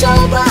Trâu